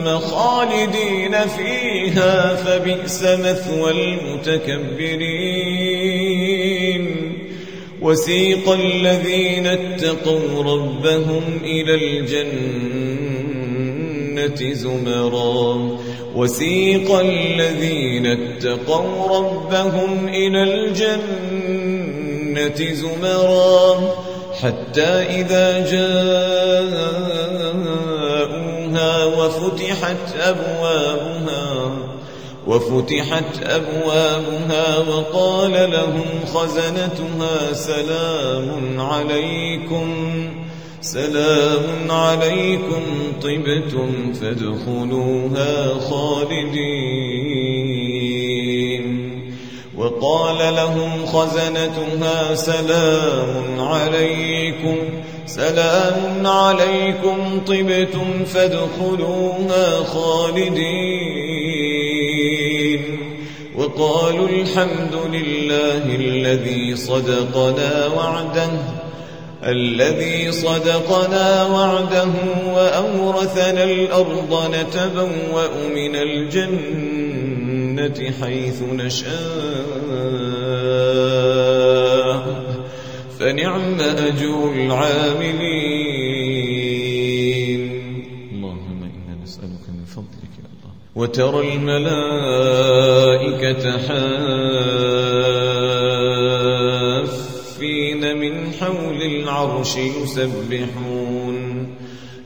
خالدين فيها فبئس مثوى المتكبرين. وسيق الذين اتقوا ربهم إلى الجنة زمرا. وسيق الذين اتقوا ربهم إلى الجنة زمرا. حتى إذا جاءوها وفتحت أبوابها وفتحت أبوابها وقال لهم خزنتها سلام عليكم سلام عليكم طبتم فادخلوها خالدين. وقال لهم خزنتها سلام عليكم سلام عليكم طبتم فادخلوها خالدين. وقالوا الحمد لله الذي صدقنا وعده الذي صدقنا وعده وأورثنا الأرض نتبوأ من الجنة حيث نشاء. فنعم أجر العاملين. اللهم إنا نسألك من فضلك يا الله. وترى الملائكة حافين من حول العرش يسبحون.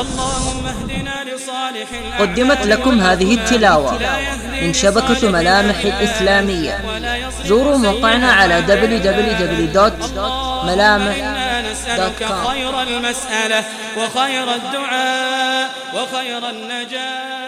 اللهم اهدنا لصالح قدمت لكم هذه التلاوة من شبكة ملامح الإسلامية. زوروا موقعنا على www.ملامح.com خير المسألة وخير الدعاء وخير النجاة.